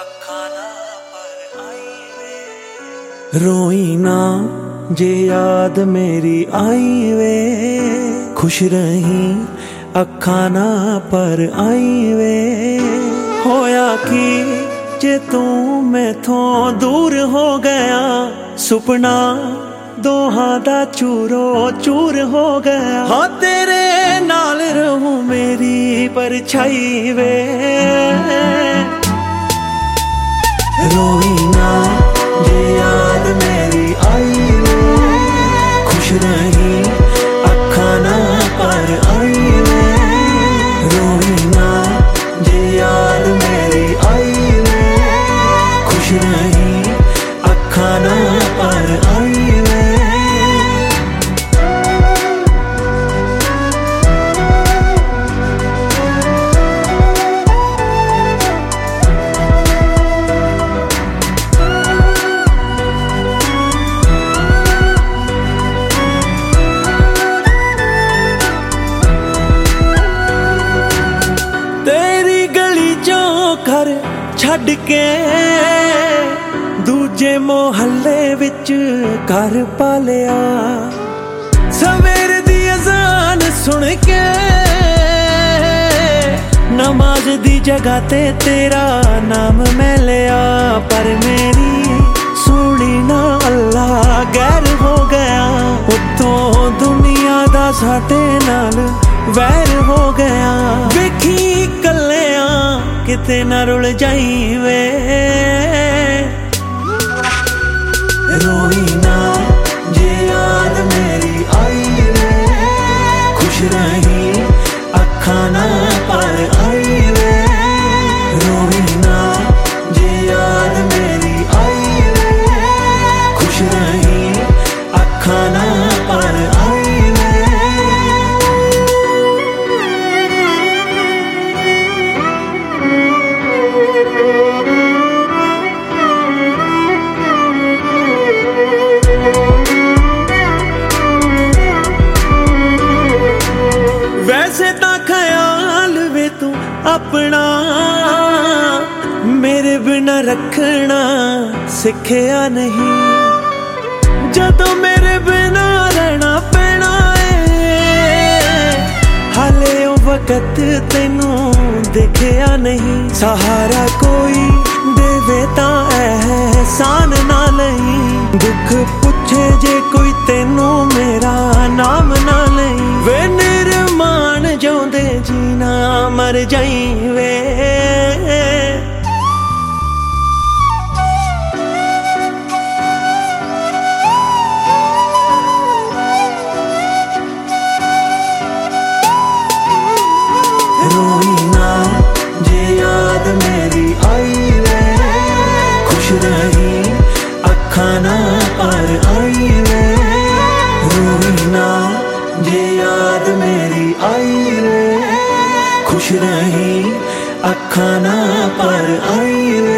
ਅੱਖਾਂ ਨਾ ਪਰ ਆਈ ਵੇ। ਰੋਈ ਨਾ ਜੇ ਯਾਦ ਮੇਰੀ ਆਈ ਵੇ। ਖੁਸ਼ ਰਹੀਂ ਅੱਖਾਂ ਨਾ ਪਰ ਆਈ ਵੇ। ਹੋਇਆ ਕੀ ਜੇ ਤੂੰ ਮੈਥੋਂ ਦੂਰ ਹੋ ਗਿਆ? ਸੁਪਨਾ ਦੋਹਾਂ ਦਾ ਚੂਰੋ ਚੂਰ ਹੋ ਗਿਆ। ਹਾਂ, ਤੇਰੇ ਨਾਲ ਘਰ ਛੱਡ ਕੇ ਦੂਜੇ ਮੁਹੱਲੇ ਵਿੱਚ ਘਰ ਪਾਲਿਆ। ਸਵੇਰ ਦੀ ਅਜ਼ਾਨ ਸੁਣ ਕੇ ਨਮਾਜ਼ ਦੀ ਜਗ੍ਹਾ ਤੇ ਤੇਰਾ ਨਾਮ ਮੈਂ ਲਿਆ। ਪਰ ਮੇਰੀ ਸੁਣੀ ਨਾ ਅੱਲਾ ਗੈਰ ਹੋ ਗਿਆ। ਉਤੋਂ ਦੁਨੀਆ ਦਾ ਸਾਡੇ ਨਾਲ ਵੈਰ ਹੋ ਗਿਆ। ਕੱਲਿਆਂ ਕਿਤੇ ਨਾ ਰੁਲ ਜਾਈ ਵੇ ਰੋਈ ਨਾ ਜੇ ਯਾਦ ਮੇਰੀ ਆਈ ਵੇ। ਖੁਸ਼ ਰਹੀ ਵੈਸੇ ਤਾਂ ਖਿਆਲ ਵੇ ਤੂੰ ਆਪਣਾ। ਮੇਰੇ ਬਿਨਾ ਰੱਖਣਾ ਸਿੱਖਿਆ ਨਹੀਂ। ਜਦੋਂ ਮੇਰੇ ਬਿਨਾ ਰਹਿਣਾ ਪੈਣਾ ਏ, ਹਾਲੇ ਉਹ ਵਕਤ ਤੈਨੂੰ ਦੇਖਿਆ ਨਹੀਂ। ਜੀਣਾ ਮਰ ਜਾਈ ਵੇ। ਰੋਈ ਨਾ ਜੇ ਯਾਦ ਮੇਰੀ ਆਈ ਵੇ। ਖੁਸ਼ ਰਹੀ, ਅੱਖਾਂ ਨਾ ਪਰ ਆਈ ਵੇ। ਰੋਈ ਨਾ ਜੇ ਯਾਦ